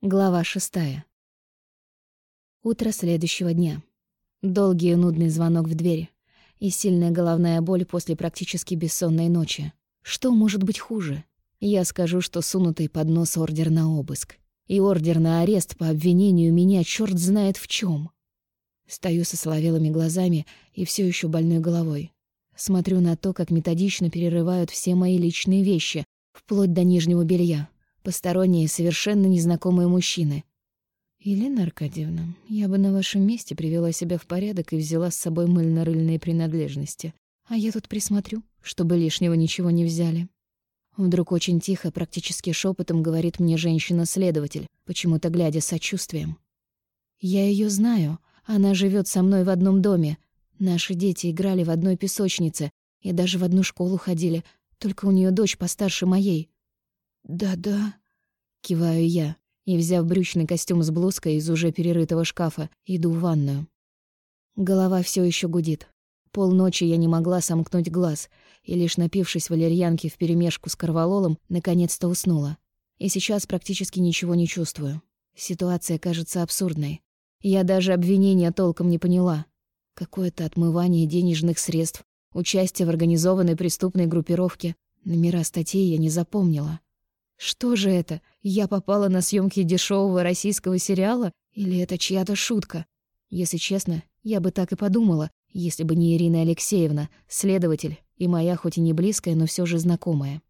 Глава шестая. Утро следующего дня. Долгий и нудный звонок в дверь. И сильная головная боль после практически бессонной ночи. Что может быть хуже? Я скажу, что сунутый под нос ордер на обыск. И ордер на арест по обвинению меня черт знает в чем. Стою со соловелыми глазами и все еще больной головой. Смотрю на то, как методично перерывают все мои личные вещи, вплоть до нижнего белья посторонние, совершенно незнакомые мужчины. «Елена Аркадьевна, я бы на вашем месте привела себя в порядок и взяла с собой мыльно-рыльные принадлежности. А я тут присмотрю, чтобы лишнего ничего не взяли». Вдруг очень тихо, практически шепотом говорит мне женщина-следователь, почему-то глядя сочувствием. «Я ее знаю. Она живет со мной в одном доме. Наши дети играли в одной песочнице и даже в одну школу ходили, только у нее дочь постарше моей. «Да-да», — киваю я, и, взяв брючный костюм с блузкой из уже перерытого шкафа, иду в ванную. Голова все еще гудит. Полночи я не могла сомкнуть глаз, и лишь напившись валерьянки вперемешку с корвалолом, наконец-то уснула. И сейчас практически ничего не чувствую. Ситуация кажется абсурдной. Я даже обвинения толком не поняла. Какое-то отмывание денежных средств, участие в организованной преступной группировке. Номера статей я не запомнила. Что же это? Я попала на съемки дешевого российского сериала? Или это чья-то шутка? Если честно, я бы так и подумала, если бы не Ирина Алексеевна, следователь, и моя хоть и не близкая, но все же знакомая.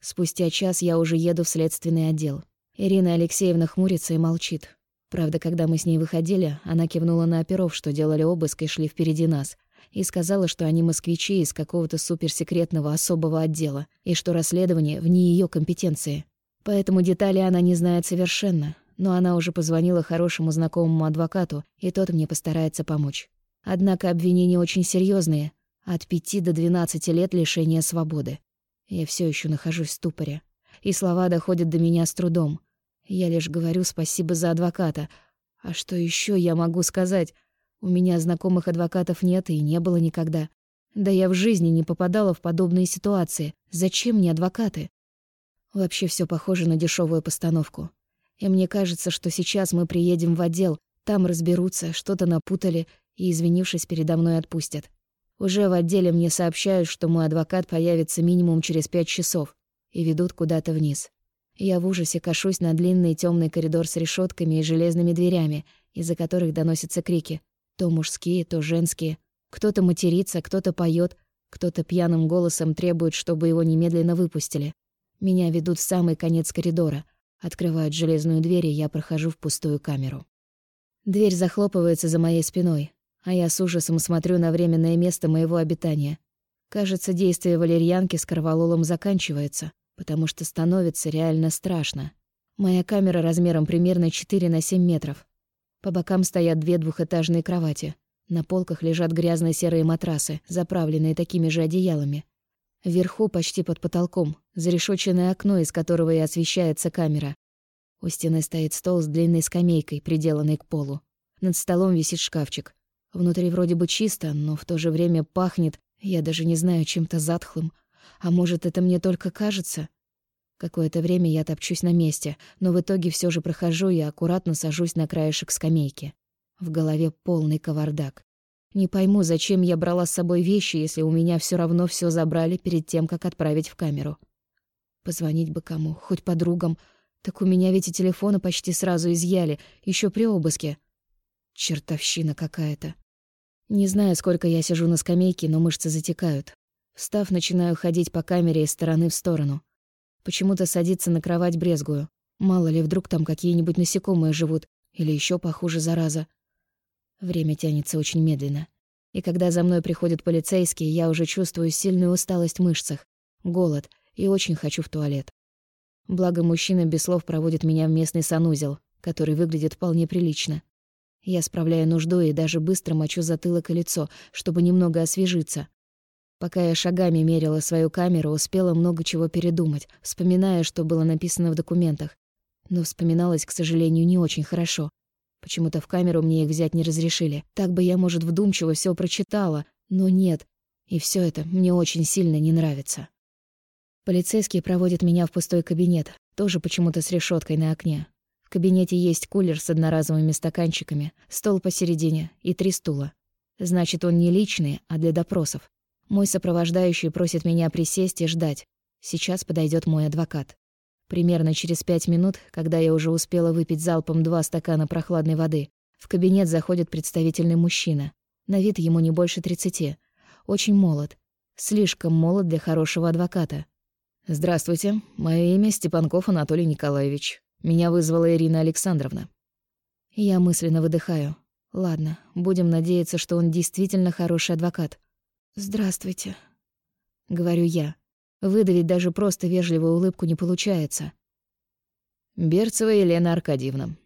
Спустя час я уже еду в следственный отдел. Ирина Алексеевна хмурится и молчит. Правда, когда мы с ней выходили, она кивнула на оперов, что делали обыск и шли впереди нас — и сказала, что они москвичи из какого-то суперсекретного особого отдела, и что расследование вне ее компетенции. Поэтому детали она не знает совершенно, но она уже позвонила хорошему знакомому адвокату, и тот мне постарается помочь. Однако обвинения очень серьезные, от пяти до двенадцати лет лишения свободы. Я все еще нахожусь в ступоре, и слова доходят до меня с трудом. Я лишь говорю спасибо за адвоката. А что еще я могу сказать? У меня знакомых адвокатов нет и не было никогда. Да я в жизни не попадала в подобные ситуации. Зачем мне адвокаты? Вообще все похоже на дешевую постановку. И мне кажется, что сейчас мы приедем в отдел, там разберутся, что-то напутали и, извинившись, передо мной отпустят. Уже в отделе мне сообщают, что мой адвокат появится минимум через пять часов и ведут куда-то вниз. Я в ужасе кашусь на длинный темный коридор с решетками и железными дверями, из-за которых доносятся крики. То мужские, то женские. Кто-то матерится, кто-то поет, кто-то пьяным голосом требует, чтобы его немедленно выпустили. Меня ведут в самый конец коридора. Открывают железную дверь, и я прохожу в пустую камеру. Дверь захлопывается за моей спиной, а я с ужасом смотрю на временное место моего обитания. Кажется, действие валерьянки с корвалолом заканчивается, потому что становится реально страшно. Моя камера размером примерно 4 на 7 метров. По бокам стоят две двухэтажные кровати. На полках лежат грязные серые матрасы, заправленные такими же одеялами. Вверху, почти под потолком, зарешоченное окно, из которого и освещается камера. У стены стоит стол с длинной скамейкой, приделанной к полу. Над столом висит шкафчик. Внутри вроде бы чисто, но в то же время пахнет, я даже не знаю, чем-то затхлым. А может, это мне только кажется? Какое-то время я топчусь на месте, но в итоге все же прохожу и аккуратно сажусь на краешек скамейки. В голове полный кавардак. Не пойму, зачем я брала с собой вещи, если у меня все равно все забрали перед тем, как отправить в камеру. Позвонить бы кому, хоть подругам. Так у меня ведь и телефоны почти сразу изъяли, еще при обыске. Чертовщина какая-то. Не знаю, сколько я сижу на скамейке, но мышцы затекают. Встав, начинаю ходить по камере из стороны в сторону. Почему-то садиться на кровать брезгую. Мало ли, вдруг там какие-нибудь насекомые живут, или еще похуже зараза. Время тянется очень медленно. И когда за мной приходят полицейские, я уже чувствую сильную усталость в мышцах, голод и очень хочу в туалет. Благо, мужчина без слов проводит меня в местный санузел, который выглядит вполне прилично. Я справляю нужду и даже быстро мочу затылок и лицо, чтобы немного освежиться. Пока я шагами мерила свою камеру, успела много чего передумать, вспоминая, что было написано в документах. Но вспоминалось, к сожалению, не очень хорошо. Почему-то в камеру мне их взять не разрешили. Так бы я, может, вдумчиво все прочитала, но нет. И все это мне очень сильно не нравится. Полицейские проводят меня в пустой кабинет, тоже почему-то с решеткой на окне. В кабинете есть кулер с одноразовыми стаканчиками, стол посередине и три стула. Значит, он не личный, а для допросов. Мой сопровождающий просит меня присесть и ждать. Сейчас подойдет мой адвокат. Примерно через пять минут, когда я уже успела выпить залпом два стакана прохладной воды, в кабинет заходит представительный мужчина. На вид ему не больше тридцати. Очень молод. Слишком молод для хорошего адвоката. «Здравствуйте. Мое имя Степанков Анатолий Николаевич. Меня вызвала Ирина Александровна». Я мысленно выдыхаю. Ладно, будем надеяться, что он действительно хороший адвокат. «Здравствуйте», — говорю я. Выдавить даже просто вежливую улыбку не получается. «Берцева Елена Аркадьевна».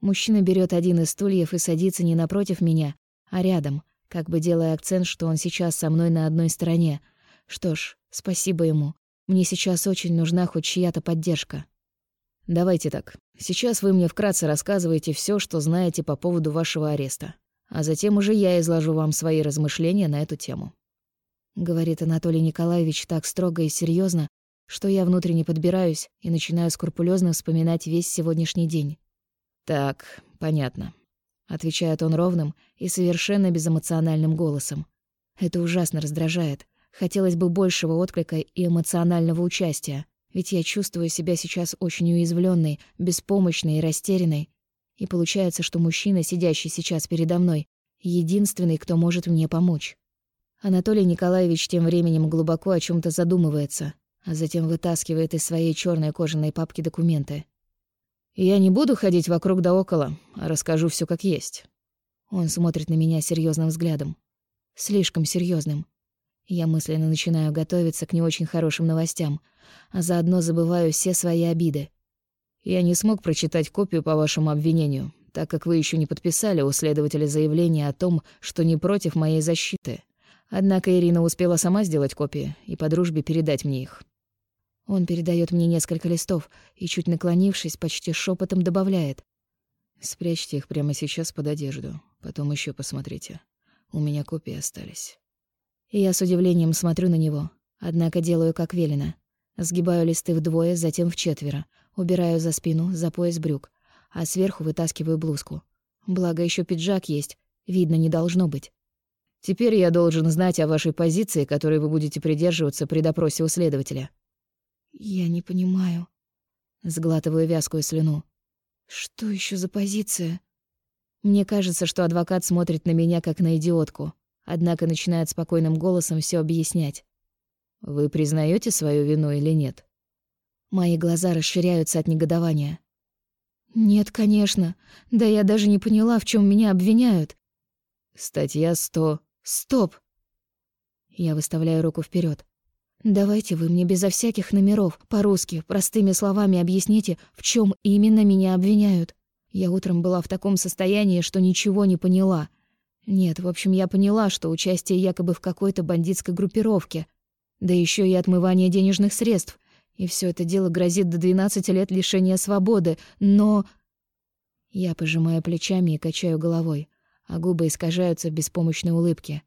Мужчина берет один из стульев и садится не напротив меня, а рядом, как бы делая акцент, что он сейчас со мной на одной стороне. Что ж, спасибо ему. Мне сейчас очень нужна хоть чья-то поддержка. Давайте так. Сейчас вы мне вкратце рассказываете все, что знаете по поводу вашего ареста. А затем уже я изложу вам свои размышления на эту тему. Говорит Анатолий Николаевич так строго и серьезно, что я внутренне подбираюсь и начинаю скрупулезно вспоминать весь сегодняшний день. «Так, понятно», — отвечает он ровным и совершенно безэмоциональным голосом. Это ужасно раздражает. Хотелось бы большего отклика и эмоционального участия, ведь я чувствую себя сейчас очень уязвленной, беспомощной и растерянной. И получается, что мужчина, сидящий сейчас передо мной, единственный, кто может мне помочь. Анатолий Николаевич тем временем глубоко о чем то задумывается, а затем вытаскивает из своей черной кожаной папки документы. Я не буду ходить вокруг да около, а расскажу все как есть. Он смотрит на меня серьезным взглядом. Слишком серьезным. Я мысленно начинаю готовиться к не очень хорошим новостям, а заодно забываю все свои обиды. Я не смог прочитать копию по вашему обвинению, так как вы еще не подписали у следователя заявление о том, что не против моей защиты. Однако Ирина успела сама сделать копии и по дружбе передать мне их. Он передает мне несколько листов и, чуть наклонившись, почти шепотом добавляет. «Спрячьте их прямо сейчас под одежду. Потом еще посмотрите. У меня копии остались». Я с удивлением смотрю на него, однако делаю как велено. Сгибаю листы вдвое, затем в четверо, убираю за спину, за пояс брюк, а сверху вытаскиваю блузку. Благо еще пиджак есть, видно не должно быть. Теперь я должен знать о вашей позиции, которой вы будете придерживаться при допросе у следователя. «Я не понимаю». Сглатываю вязкую слюну. «Что еще за позиция?» Мне кажется, что адвокат смотрит на меня как на идиотку, однако начинает спокойным голосом все объяснять. «Вы признаете свою вину или нет?» Мои глаза расширяются от негодования. «Нет, конечно. Да я даже не поняла, в чем меня обвиняют». «Статья 100...» «Стоп!» Я выставляю руку вперед. Давайте вы мне безо всяких номеров, по-русски, простыми словами объясните, в чем именно меня обвиняют. Я утром была в таком состоянии, что ничего не поняла. Нет, в общем, я поняла, что участие якобы в какой-то бандитской группировке. Да еще и отмывание денежных средств. И все это дело грозит до 12 лет лишения свободы. Но... Я пожимаю плечами и качаю головой, а губы искажаются в беспомощной улыбке.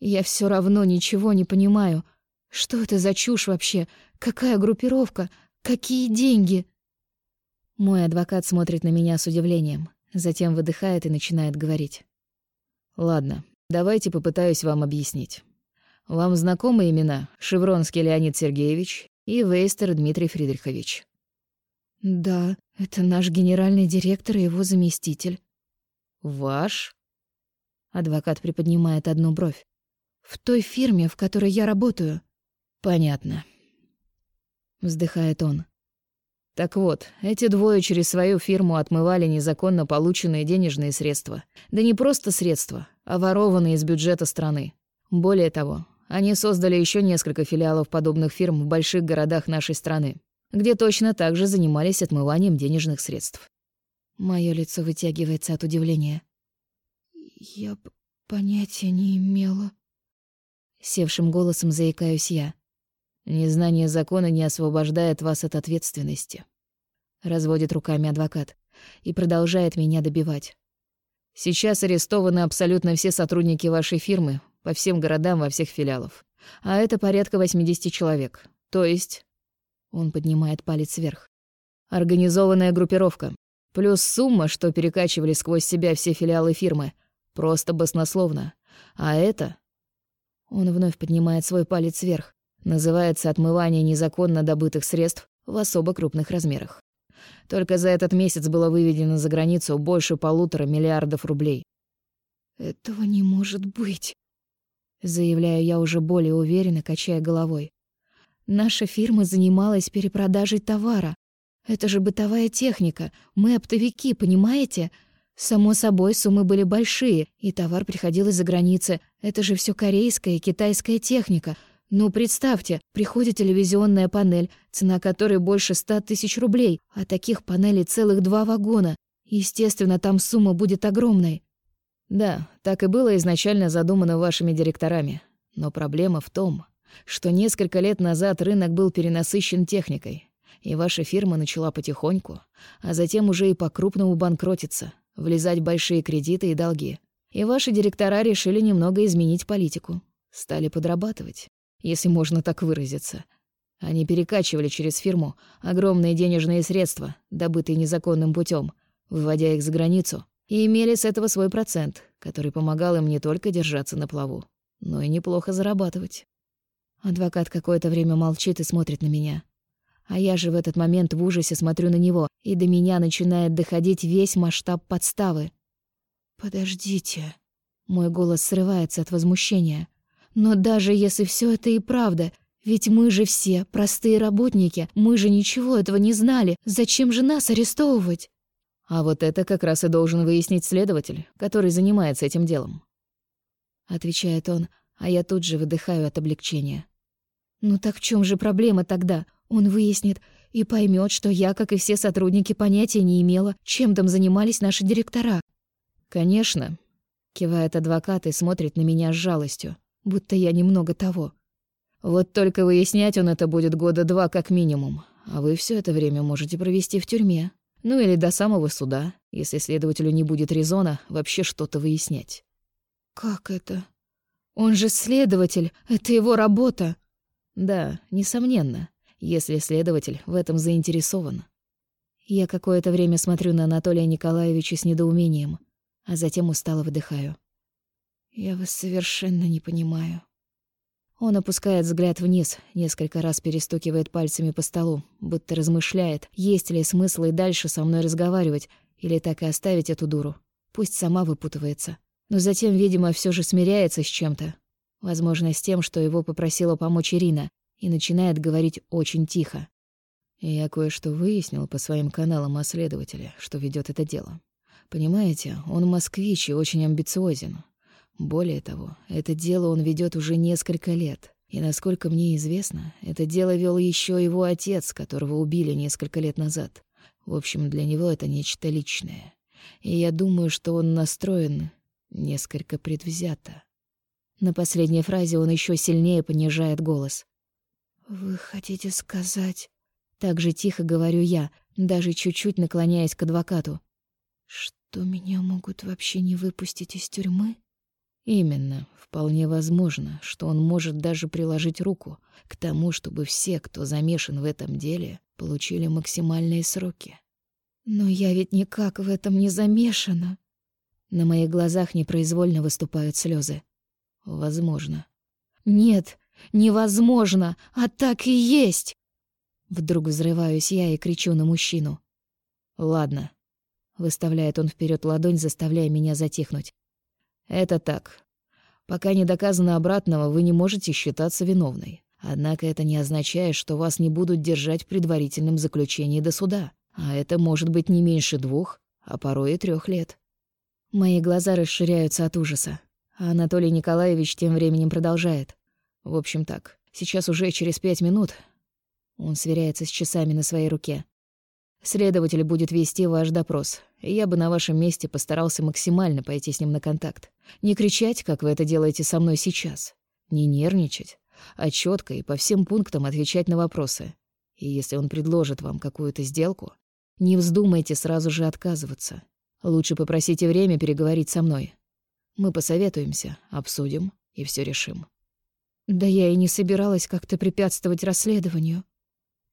Я все равно ничего не понимаю — что это за чушь вообще? Какая группировка? Какие деньги? Мой адвокат смотрит на меня с удивлением, затем выдыхает и начинает говорить. Ладно, давайте попытаюсь вам объяснить. Вам знакомы имена Шевронский Леонид Сергеевич и Вейстер Дмитрий Фридрихович? Да, это наш генеральный директор и его заместитель. Ваш? Адвокат приподнимает одну бровь. В той фирме, в которой я работаю. Понятно. Вздыхает он. Так вот, эти двое через свою фирму отмывали незаконно полученные денежные средства. Да не просто средства, а ворованные из бюджета страны. Более того, они создали еще несколько филиалов подобных фирм в больших городах нашей страны, где точно так же занимались отмыванием денежных средств. Моё лицо вытягивается от удивления. «Я понятия не имела». Севшим голосом заикаюсь я. Незнание закона не освобождает вас от ответственности. Разводит руками адвокат и продолжает меня добивать. Сейчас арестованы абсолютно все сотрудники вашей фирмы по всем городам во всех филиалах. А это порядка 80 человек. То есть... Он поднимает палец вверх. Организованная группировка. Плюс сумма, что перекачивали сквозь себя все филиалы фирмы. Просто баснословно. А это... Он вновь поднимает свой палец вверх. Называется отмывание незаконно добытых средств в особо крупных размерах. Только за этот месяц было выведено за границу больше полутора миллиардов рублей. «Этого не может быть», — заявляю я уже более уверенно, качая головой. «Наша фирма занималась перепродажей товара. Это же бытовая техника, мы оптовики, понимаете? Само собой, суммы были большие, и товар приходил из-за границы. Это же все корейская и китайская техника. Ну, представьте, приходит телевизионная панель, цена которой больше ста тысяч рублей, а таких панелей целых два вагона. Естественно, там сумма будет огромной. Да, так и было изначально задумано вашими директорами. Но проблема в том, что несколько лет назад рынок был перенасыщен техникой, и ваша фирма начала потихоньку, а затем уже и по-крупному банкротиться, влезать в большие кредиты и долги. И ваши директора решили немного изменить политику. Стали подрабатывать если можно так выразиться. Они перекачивали через фирму огромные денежные средства, добытые незаконным путем, выводя их за границу, и имели с этого свой процент, который помогал им не только держаться на плаву, но и неплохо зарабатывать. Адвокат какое-то время молчит и смотрит на меня. А я же в этот момент в ужасе смотрю на него, и до меня начинает доходить весь масштаб подставы. «Подождите». Мой голос срывается от возмущения. Но даже если все это и правда, ведь мы же все простые работники, мы же ничего этого не знали. Зачем же нас арестовывать? А вот это как раз и должен выяснить следователь, который занимается этим делом. Отвечает он, а я тут же выдыхаю от облегчения. Ну так в чем же проблема тогда? Он выяснит и поймет, что я, как и все сотрудники, понятия не имела, чем там занимались наши директора. Конечно, кивает адвокат и смотрит на меня с жалостью будто я немного того. Вот только выяснять он это будет года два как минимум, а вы все это время можете провести в тюрьме. Ну или до самого суда, если следователю не будет резона вообще что-то выяснять. Как это? Он же следователь, это его работа. Да, несомненно, если следователь в этом заинтересован. Я какое-то время смотрю на Анатолия Николаевича с недоумением, а затем устало выдыхаю. Я вас совершенно не понимаю. Он опускает взгляд вниз, несколько раз перестукивает пальцами по столу, будто размышляет, есть ли смысл и дальше со мной разговаривать, или так и оставить эту дуру. Пусть сама выпутывается. Но затем, видимо, все же смиряется с чем-то. Возможно, с тем, что его попросила помочь Ирина, и начинает говорить очень тихо. Я кое-что выяснил по своим каналам о следователе, что ведет это дело. Понимаете, он москвич и очень амбициозен. Более того, это дело он ведет уже несколько лет. И насколько мне известно, это дело вел еще его отец, которого убили несколько лет назад. В общем, для него это нечто личное. И я думаю, что он настроен несколько предвзято. На последней фразе он еще сильнее понижает голос. «Вы хотите сказать...» Так же тихо говорю я, даже чуть-чуть наклоняясь к адвокату. «Что меня могут вообще не выпустить из тюрьмы?» Именно. Вполне возможно, что он может даже приложить руку к тому, чтобы все, кто замешан в этом деле, получили максимальные сроки. Но я ведь никак в этом не замешана. На моих глазах непроизвольно выступают слезы. Возможно. Нет, невозможно, а так и есть. Вдруг взрываюсь я и кричу на мужчину. Ладно. Выставляет он вперед ладонь, заставляя меня затихнуть. Это так. Пока не доказано обратного, вы не можете считаться виновной. Однако это не означает, что вас не будут держать в предварительном заключении до суда. А это может быть не меньше двух, а порой и трех лет. Мои глаза расширяются от ужаса. А Анатолий Николаевич тем временем продолжает. В общем так, сейчас уже через пять минут... Он сверяется с часами на своей руке. Следователь будет вести ваш допрос. Я бы на вашем месте постарался максимально пойти с ним на контакт. Не кричать, как вы это делаете со мной сейчас. Не нервничать, а четко и по всем пунктам отвечать на вопросы. И если он предложит вам какую-то сделку, не вздумайте сразу же отказываться. Лучше попросите время переговорить со мной. Мы посоветуемся, обсудим и все решим. Да я и не собиралась как-то препятствовать расследованию.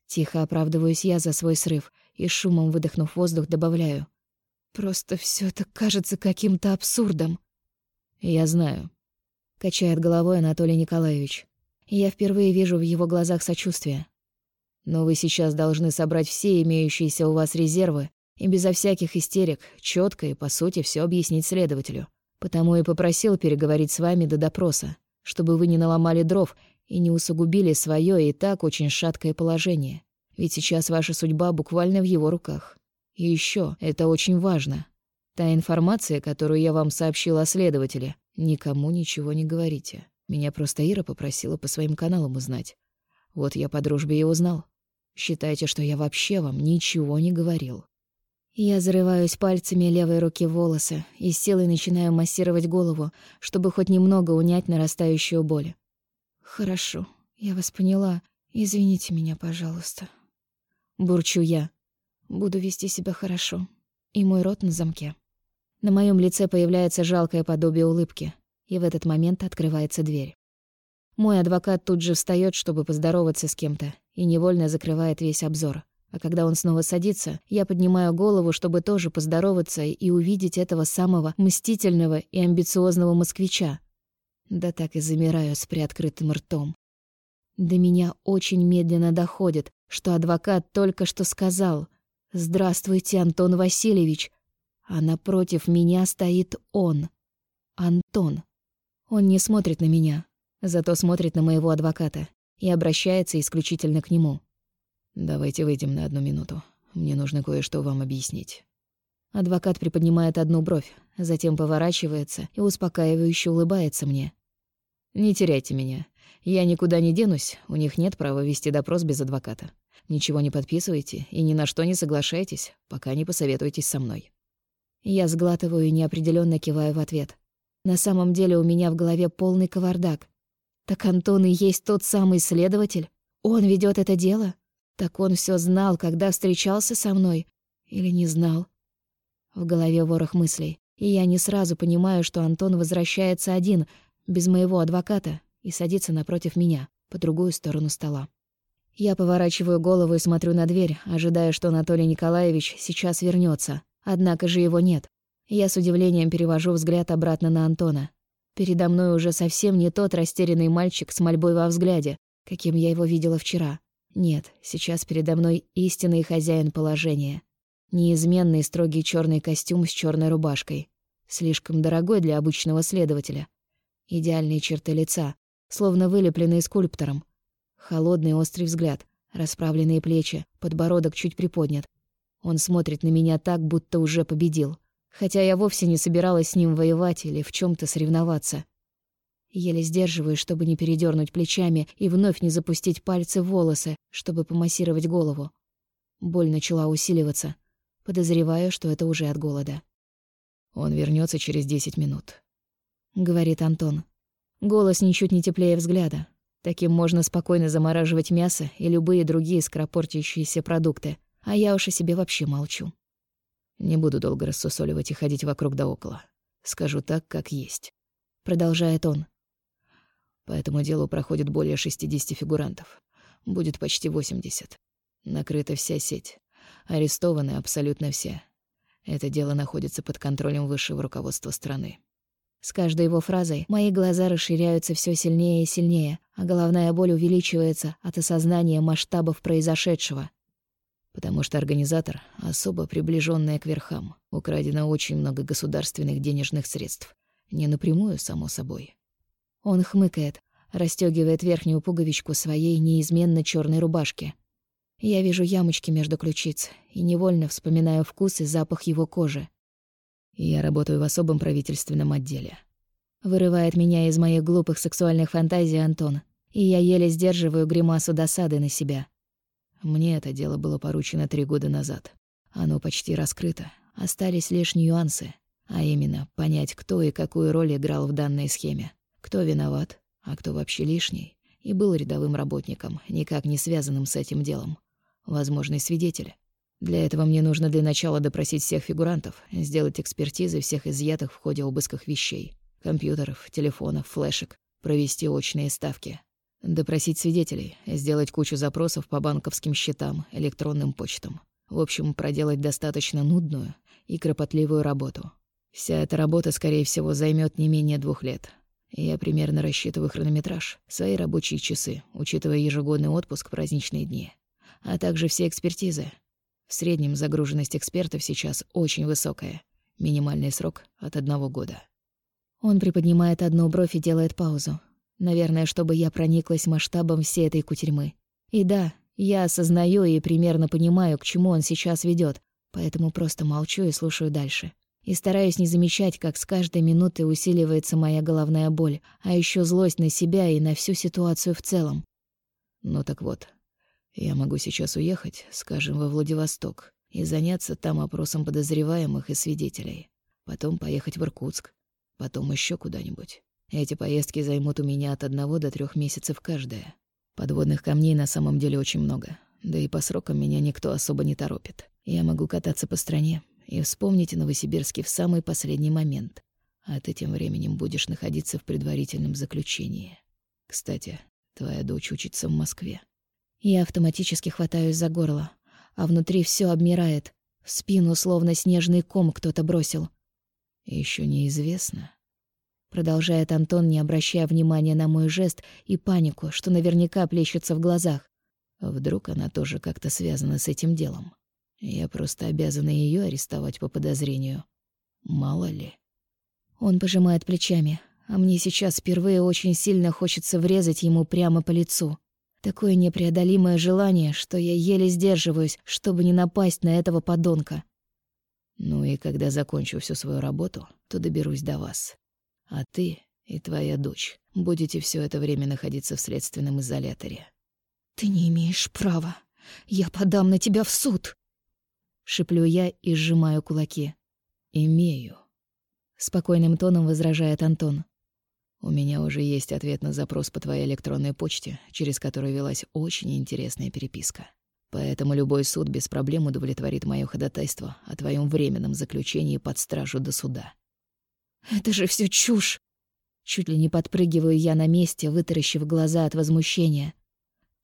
Тихо оправдываюсь я за свой срыв и шумом выдохнув воздух, добавляю. Просто все это кажется каким-то абсурдом. Я знаю. Качает головой Анатолий Николаевич. Я впервые вижу в его глазах сочувствие. Но вы сейчас должны собрать все имеющиеся у вас резервы и безо всяких истерик четко и, по сути, все объяснить следователю. Потому и попросил переговорить с вами до допроса, чтобы вы не наломали дров и не усугубили свое и так очень шаткое положение. Ведь сейчас ваша судьба буквально в его руках. И еще, это очень важно. Та информация, которую я вам сообщил о следователе, никому ничего не говорите. Меня просто Ира попросила по своим каналам узнать. Вот я по дружбе и узнал. Считайте, что я вообще вам ничего не говорил. Я зарываюсь пальцами левой руки в волосы и с силой начинаю массировать голову, чтобы хоть немного унять нарастающую боль. «Хорошо, я вас поняла. Извините меня, пожалуйста». Бурчу я. Буду вести себя хорошо. И мой рот на замке. На моем лице появляется жалкое подобие улыбки, и в этот момент открывается дверь. Мой адвокат тут же встает, чтобы поздороваться с кем-то, и невольно закрывает весь обзор. А когда он снова садится, я поднимаю голову, чтобы тоже поздороваться и увидеть этого самого мстительного и амбициозного москвича. Да так и замираю с приоткрытым ртом. До меня очень медленно доходит, что адвокат только что сказал «Здравствуйте, Антон Васильевич», а напротив меня стоит он, Антон. Он не смотрит на меня, зато смотрит на моего адвоката и обращается исключительно к нему. «Давайте выйдем на одну минуту. Мне нужно кое-что вам объяснить». Адвокат приподнимает одну бровь, затем поворачивается и успокаивающе улыбается мне. «Не теряйте меня. Я никуда не денусь, у них нет права вести допрос без адвоката. Ничего не подписывайте и ни на что не соглашайтесь, пока не посоветуетесь со мной». Я сглатываю и неопределённо киваю в ответ. На самом деле у меня в голове полный кавардак. Так Антон и есть тот самый следователь? Он ведёт это дело? Так он всё знал, когда встречался со мной? Или не знал? В голове ворох мыслей, и я не сразу понимаю, что Антон возвращается один, без моего адвоката, и садится напротив меня, по другую сторону стола. Я поворачиваю голову и смотрю на дверь, ожидая, что Анатолий Николаевич сейчас вернётся. Однако же его нет. Я с удивлением перевожу взгляд обратно на Антона. Передо мной уже совсем не тот растерянный мальчик с мольбой во взгляде, каким я его видела вчера. Нет, сейчас передо мной истинный хозяин положения. Неизменный строгий черный костюм с черной рубашкой. Слишком дорогой для обычного следователя. Идеальные черты лица, словно вылепленные скульптором. Холодный острый взгляд, расправленные плечи, подбородок чуть приподнят. Он смотрит на меня так, будто уже победил. Хотя я вовсе не собиралась с ним воевать или в чем то соревноваться. Еле сдерживаюсь, чтобы не передернуть плечами и вновь не запустить пальцы в волосы, чтобы помассировать голову. Боль начала усиливаться. Подозреваю, что это уже от голода. «Он вернется через десять минут», — говорит Антон. Голос ничуть не теплее взгляда. Таким можно спокойно замораживать мясо и любые другие скоропортящиеся продукты. А я уж о себе вообще молчу. Не буду долго рассусоливать и ходить вокруг да около. Скажу так, как есть. Продолжает он. По этому делу проходит более 60 фигурантов. Будет почти 80. Накрыта вся сеть. Арестованы абсолютно все. Это дело находится под контролем высшего руководства страны. С каждой его фразой мои глаза расширяются все сильнее и сильнее, а головная боль увеличивается от осознания масштабов произошедшего. Потому что организатор, особо приближенная к верхам, украдено очень много государственных денежных средств. Не напрямую, само собой, он хмыкает, расстёгивает верхнюю пуговичку своей неизменно чёрной рубашки. Я вижу ямочки между ключиц и невольно вспоминаю вкус и запах его кожи. Я работаю в особом правительственном отделе. Вырывает меня из моих глупых сексуальных фантазий Антон, и я еле сдерживаю гримасу досады на себя. Мне это дело было поручено три года назад. Оно почти раскрыто. Остались лишь нюансы, а именно понять, кто и какую роль играл в данной схеме. Кто виноват, а кто вообще лишний, и был рядовым работником, никак не связанным с этим делом. Возможный свидетель. Для этого мне нужно для начала допросить всех фигурантов, сделать экспертизы всех изъятых в ходе обысков вещей, компьютеров, телефонов, флешек, провести очные ставки, допросить свидетелей, сделать кучу запросов по банковским счетам, электронным почтам. В общем, проделать достаточно нудную и кропотливую работу. Вся эта работа, скорее всего, займет не менее двух лет. Я примерно рассчитываю хронометраж, свои рабочие часы, учитывая ежегодный отпуск, праздничные дни, а также все экспертизы. В среднем загруженность экспертов сейчас очень высокая. Минимальный срок — от одного года. Он приподнимает одну бровь и делает паузу. Наверное, чтобы я прониклась масштабом всей этой кутерьмы. И да, я осознаю и примерно понимаю, к чему он сейчас ведет, поэтому просто молчу и слушаю дальше. И стараюсь не замечать, как с каждой минутой усиливается моя головная боль, а еще злость на себя и на всю ситуацию в целом. Ну так вот, я могу сейчас уехать, скажем, во Владивосток и заняться там опросом подозреваемых и свидетелей. Потом поехать в Иркутск, потом еще куда-нибудь. Эти поездки займут у меня от одного до трех месяцев каждая. Подводных камней на самом деле очень много. Да и по срокам меня никто особо не торопит. Я могу кататься по стране и вспомнить Новосибирске в самый последний момент. А ты тем временем будешь находиться в предварительном заключении. Кстати, твоя дочь учится в Москве. Я автоматически хватаюсь за горло, а внутри все обмирает. В спину словно снежный ком кто-то бросил. Еще неизвестно, Продолжает Антон, не обращая внимания на мой жест и панику, что наверняка плещется в глазах. Вдруг она тоже как-то связана с этим делом. Я просто обязана ее арестовать по подозрению. Мало ли. Он пожимает плечами, а мне сейчас впервые очень сильно хочется врезать ему прямо по лицу. Такое непреодолимое желание, что я еле сдерживаюсь, чтобы не напасть на этого подонка. Ну и когда закончу всю свою работу, то доберусь до вас. А ты и твоя дочь будете все это время находиться в следственном изоляторе. Ты не имеешь права. Я подам на тебя в суд. Шиплю я и сжимаю кулаки. Имею. Спокойным тоном возражает Антон. У меня уже есть ответ на запрос по твоей электронной почте, через которую велась очень интересная переписка. Поэтому любой суд без проблем удовлетворит моё ходатайство о твоем временном заключении под стражу до суда. Это же все чушь. Чуть ли не подпрыгиваю я на месте, вытаращив глаза от возмущения.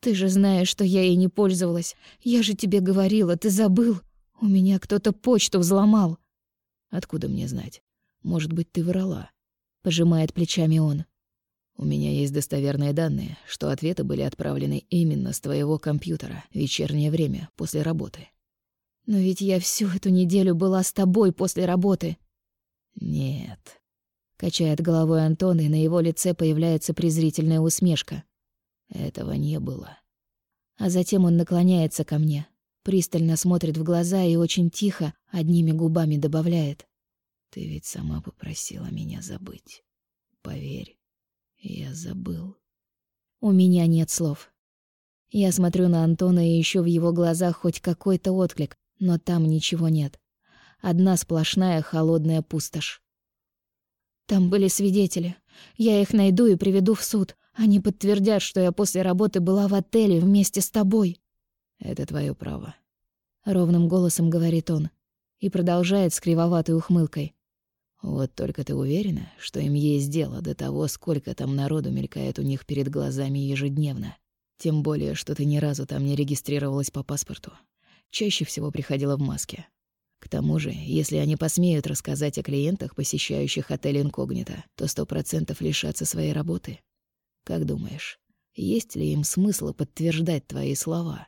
Ты же знаешь, что я ей не пользовалась. Я же тебе говорила, ты забыл. У меня кто-то почту взломал. Откуда мне знать? Может быть, ты врала? Пожимает плечами он. У меня есть достоверные данные, что ответы были отправлены именно с твоего компьютера в вечернее время, после работы. Но ведь я всю эту неделю была с тобой после работы. «Нет», — качает головой Антон, и на его лице появляется презрительная усмешка. «Этого не было». А затем он наклоняется ко мне, пристально смотрит в глаза и очень тихо, одними губами добавляет. «Ты ведь сама попросила меня забыть. Поверь, я забыл». У меня нет слов. Я смотрю на Антона и ищу в его глазах хоть какой-то отклик, но там ничего нет. Одна сплошная холодная пустошь. Там были свидетели. Я их найду и приведу в суд. Они подтвердят, что я после работы была в отеле вместе с тобой. Это твое право. Ровным голосом говорит он и продолжает с кривоватой ухмылкой. Вот только ты уверена, что им есть дело до того, сколько там народу мелькает у них перед глазами ежедневно? Тем более, что ты ни разу там не регистрировалась по паспорту. Чаще всего приходила в маске. К тому же, если они посмеют рассказать о клиентах, посещающих отель инкогнито, то сто процентов лишатся своей работы. Как думаешь, есть ли им смысл подтверждать твои слова?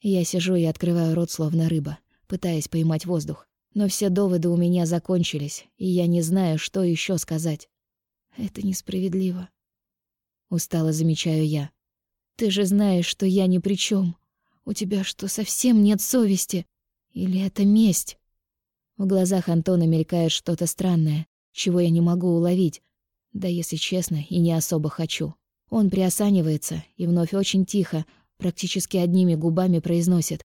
Я сижу и открываю рот, словно рыба, пытаясь поймать воздух. Но все доводы у меня закончились, и я не знаю, что еще сказать. Это несправедливо. Устало замечаю я. Ты же знаешь, что я ни при чем. У тебя что, совсем нет совести? Или это месть? В глазах Антона мелькает что-то странное, чего я не могу уловить. Да, если честно, и не особо хочу. Он приосанивается и вновь очень тихо, практически одними губами произносит.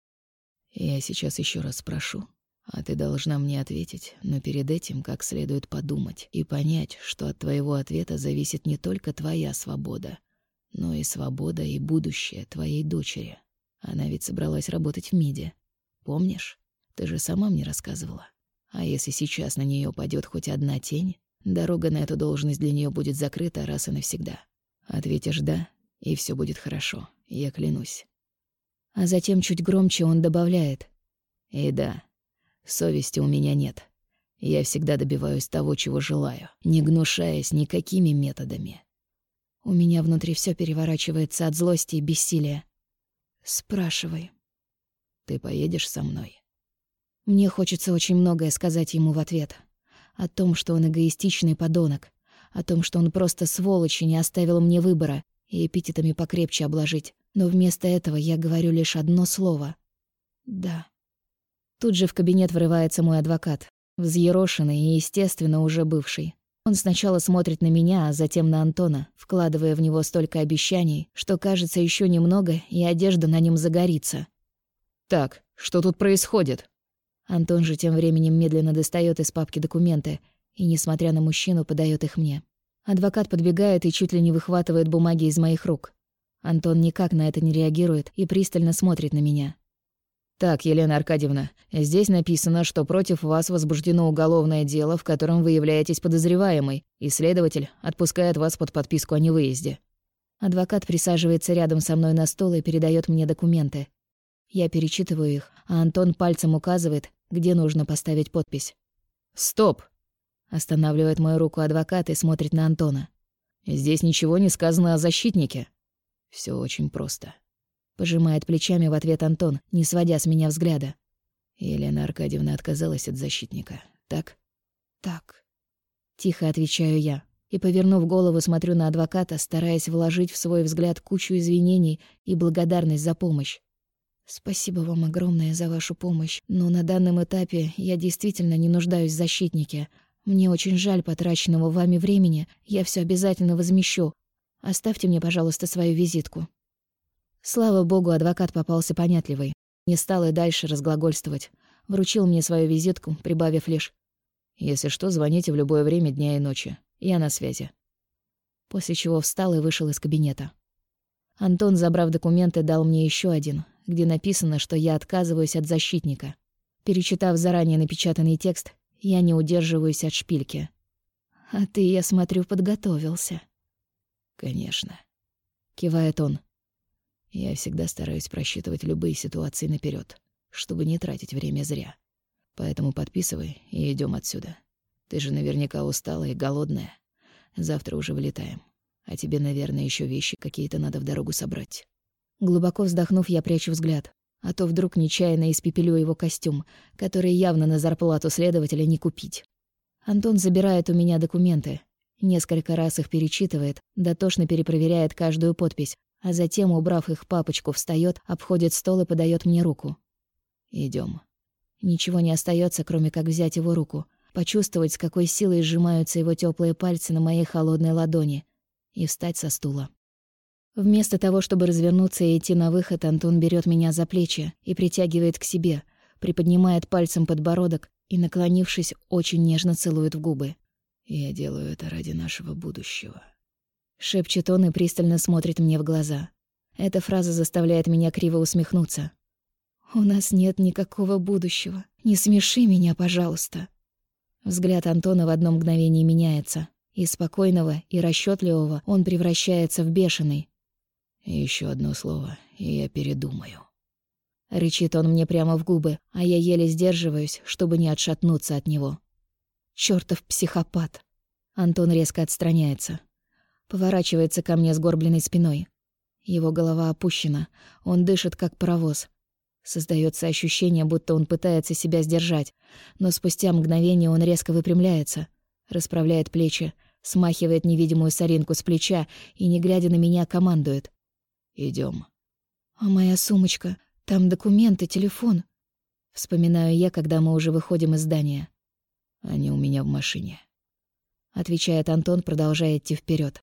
«Я сейчас еще раз спрошу, а ты должна мне ответить, но перед этим как следует подумать и понять, что от твоего ответа зависит не только твоя свобода, но и свобода и будущее твоей дочери. Она ведь собралась работать в МИДе. Помнишь? Ты же сама мне рассказывала. А если сейчас на нее падет хоть одна тень, дорога на эту должность для нее будет закрыта раз и навсегда. Ответишь «да», и все будет хорошо, я клянусь. А затем чуть громче он добавляет. И да, совести у меня нет. Я всегда добиваюсь того, чего желаю, не гнушаясь никакими методами. У меня внутри все переворачивается от злости и бессилия. Спрашивай. Ты поедешь со мной? Мне хочется очень многое сказать ему в ответ. О том, что он эгоистичный подонок. О том, что он просто сволочь и не оставил мне выбора, и эпитетами покрепче обложить. Но вместо этого я говорю лишь одно слово. «Да». Тут же в кабинет врывается мой адвокат, взъерошенный и, естественно, уже бывший. Он сначала смотрит на меня, а затем на Антона, вкладывая в него столько обещаний, что кажется еще немного, и одежда на нем загорится. «Так, что тут происходит?» Антон же тем временем медленно достает из папки документы и, несмотря на мужчину, подает их мне. Адвокат подбегает и чуть ли не выхватывает бумаги из моих рук. Антон никак на это не реагирует и пристально смотрит на меня. «Так, Елена Аркадьевна, здесь написано, что против вас возбуждено уголовное дело, в котором вы являетесь подозреваемой, и следователь отпускает вас под подписку о невыезде». Адвокат присаживается рядом со мной на стол и передает мне документы. Я перечитываю их, а Антон пальцем указывает, где нужно поставить подпись. «Стоп!» Останавливает мою руку адвокат и смотрит на Антона. «Здесь ничего не сказано о защитнике». Все очень просто. Пожимает плечами в ответ Антон, не сводя с меня взгляда. Елена Аркадьевна отказалась от защитника, так? Так. Тихо отвечаю я. И, повернув голову, смотрю на адвоката, стараясь вложить в свой взгляд кучу извинений и благодарность за помощь. Спасибо вам огромное за вашу помощь, но на данном этапе я действительно не нуждаюсь в защитнике. Мне очень жаль потраченного вами времени, я все обязательно возмещу. Оставьте мне, пожалуйста, свою визитку. Слава богу, адвокат попался понятливый. Не стал и дальше разглагольствовать. Вручил мне свою визитку, прибавив лишь «Если что, звоните в любое время дня и ночи. Я на связи». После чего встал и вышел из кабинета. Антон, забрав документы, дал мне еще один, где написано, что я отказываюсь от защитника. Перечитав заранее напечатанный текст, я не удерживаюсь от шпильки. «А ты, я смотрю, подготовился». «Конечно», — кивает он. Я всегда стараюсь просчитывать любые ситуации наперед, чтобы не тратить время зря. Поэтому подписывай и идем отсюда. Ты же наверняка устала и голодная. Завтра уже вылетаем. А тебе, наверное, еще вещи какие-то надо в дорогу собрать. Глубоко вздохнув, я прячу взгляд. А то вдруг нечаянно испепелю его костюм, который явно на зарплату следователя не купить. Антон забирает у меня документы. Несколько раз их перечитывает, дотошно перепроверяет каждую подпись, а затем, убрав их папочку, встает, обходит стол и подает мне руку. Идем. Ничего не остается, кроме как взять его руку, почувствовать, с какой силой сжимаются его теплые пальцы на моей холодной ладони, и встать со стула. Вместо того, чтобы развернуться и идти на выход, Антон берет меня за плечи и притягивает к себе, приподнимает пальцем подбородок и, наклонившись, очень нежно целует в губы. «Я делаю это ради нашего будущего», Шепчет он и пристально смотрит мне в глаза. Эта фраза заставляет меня криво усмехнуться. «У нас нет никакого будущего. Не смеши меня, пожалуйста». Взгляд Антона в одно мгновение меняется. Из спокойного и расчетливого он превращается в бешеный. Еще одно слово, и я передумаю. Рычит он мне прямо в губы, а я еле сдерживаюсь, чтобы не отшатнуться от него. Чёртов психопат. Антон резко отстраняется. Поворачивается ко мне сгорбленной спиной. Его голова опущена, он дышит как паровоз. Создается ощущение, будто он пытается себя сдержать, но спустя мгновение он резко выпрямляется, расправляет плечи, смахивает невидимую соринку с плеча и, не глядя на меня, командует. Идем. «А моя сумочка? Там документы, телефон». Вспоминаю я, когда мы уже выходим из здания. «Они у меня в машине», — отвечает Антон, продолжая идти вперед.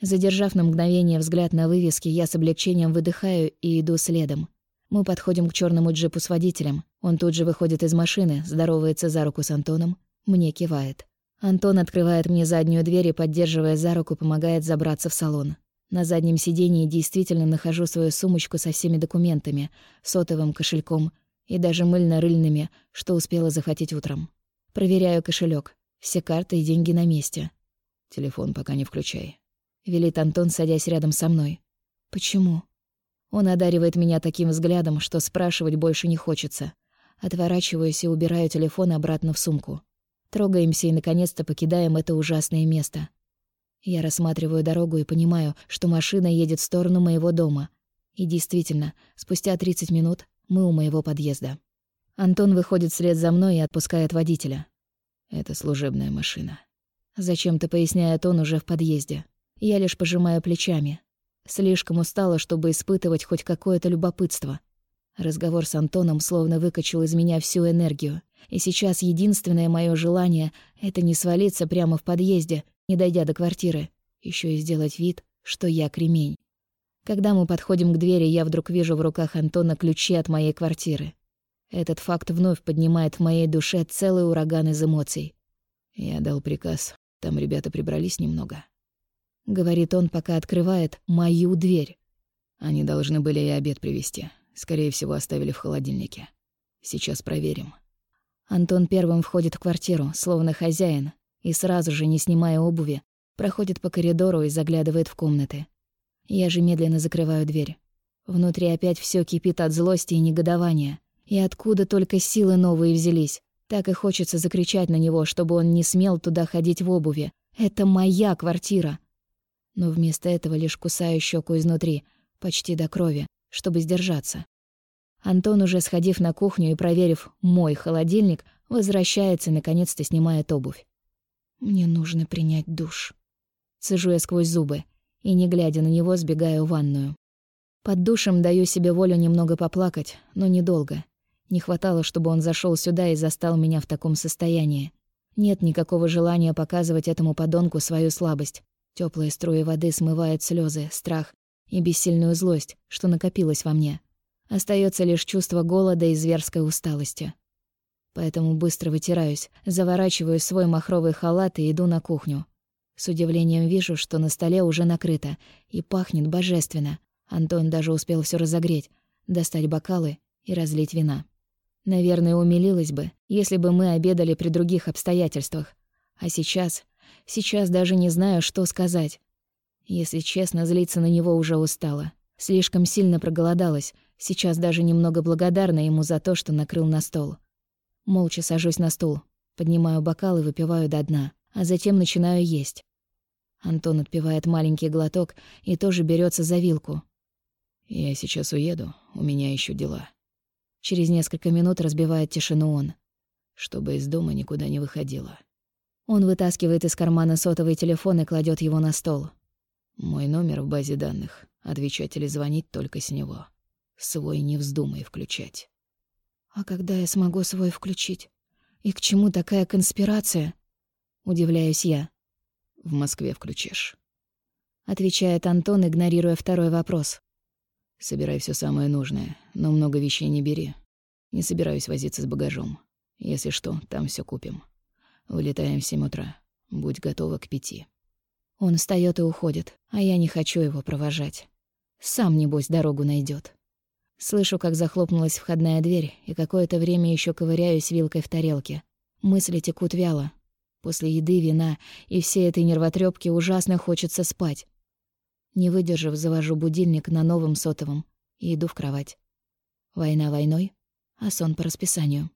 Задержав на мгновение взгляд на вывески, я с облегчением выдыхаю и иду следом. Мы подходим к черному джипу с водителем. Он тут же выходит из машины, здоровается за руку с Антоном, мне кивает. Антон открывает мне заднюю дверь и, поддерживая за руку, помогает забраться в салон. На заднем сидении действительно нахожу свою сумочку со всеми документами, сотовым кошельком и даже мыльно-рыльными, что успела захватить утром. Проверяю кошелек. Все карты и деньги на месте. Телефон пока не включай велит Антон, садясь рядом со мной. Почему? Он одаривает меня таким взглядом, что спрашивать больше не хочется. Отворачиваюсь и убираю телефон обратно в сумку. Трогаемся и, наконец-то, покидаем это ужасное место. Я рассматриваю дорогу и понимаю, что машина едет в сторону моего дома. И действительно, спустя 30 минут мы у моего подъезда. Антон выходит вслед за мной и отпускает водителя. Это служебная машина. Зачем-то поясняет он уже в подъезде. Я лишь пожимаю плечами. Слишком устала, чтобы испытывать хоть какое-то любопытство. Разговор с Антоном словно выкачал из меня всю энергию. И сейчас единственное мое желание — это не свалиться прямо в подъезде, не дойдя до квартиры. еще и сделать вид, что я кремень. Когда мы подходим к двери, я вдруг вижу в руках Антона ключи от моей квартиры. Этот факт вновь поднимает в моей душе целый ураган из эмоций. Я дал приказ, там ребята прибрались немного. Говорит он, пока открывает мою дверь. Они должны были и обед привезти. Скорее всего, оставили в холодильнике. Сейчас проверим. Антон первым входит в квартиру, словно хозяин, и сразу же, не снимая обуви, проходит по коридору и заглядывает в комнаты. Я же медленно закрываю дверь. Внутри опять все кипит от злости и негодования. И откуда только силы новые взялись. Так и хочется закричать на него, чтобы он не смел туда ходить в обуви. Это моя квартира. Но вместо этого лишь кусаю щеку изнутри, почти до крови, чтобы сдержаться. Антон, уже сходив на кухню и проверив мой холодильник, возвращается и наконец-то снимает обувь. Мне нужно принять душ. Сижу я сквозь зубы и, не глядя на него, сбегаю в ванную. Под душем даю себе волю немного поплакать, но недолго. Не хватало, чтобы он зашел сюда и застал меня в таком состоянии. Нет никакого желания показывать этому подонку свою слабость. Теплые струи воды смывают слезы, страх и бессильную злость, что накопилось во мне. Остается лишь чувство голода и зверской усталости. Поэтому быстро вытираюсь, заворачиваю свой махровый халат и иду на кухню. С удивлением вижу, что на столе уже накрыто и пахнет божественно. Антон даже успел все разогреть, достать бокалы и разлить вина. Наверное, умилилась бы, если бы мы обедали при других обстоятельствах. А сейчас... Сейчас даже не знаю, что сказать. Если честно, злиться на него уже устала. Слишком сильно проголодалась. Сейчас даже немного благодарна ему за то, что накрыл на стол. Молча сажусь на стул, поднимаю бокал и выпиваю до дна, а затем начинаю есть. Антон отпивает маленький глоток и тоже берется за вилку. «Я сейчас уеду, у меня еще дела». Через несколько минут разбивает тишину он. Чтобы из дома никуда не выходила. Он вытаскивает из кармана сотовый телефон и кладет его на стол. Мой номер в базе данных. Отвечать или звонить только с него. Свой не вздумай включать. А когда я смогу свой включить? И к чему такая конспирация? Удивляюсь я. В Москве включишь. Отвечает Антон, игнорируя второй вопрос. Собирай все самое нужное, но много вещей не бери. Не собираюсь возиться с багажом. Если что, там все купим. Вылетаем в семь утра. Будь готова к пяти. Он встаёт и уходит, а я не хочу его провожать. Сам, небось, дорогу найдет. Слышу, как захлопнулась входная дверь, и какое-то время еще ковыряюсь вилкой в тарелке. Мысли текут вяло. После еды, вина и всей этой нервотрепки ужасно хочется спать. Не выдержав, завожу будильник на новом сотовом и иду в кровать. Война войной, а сон по расписанию.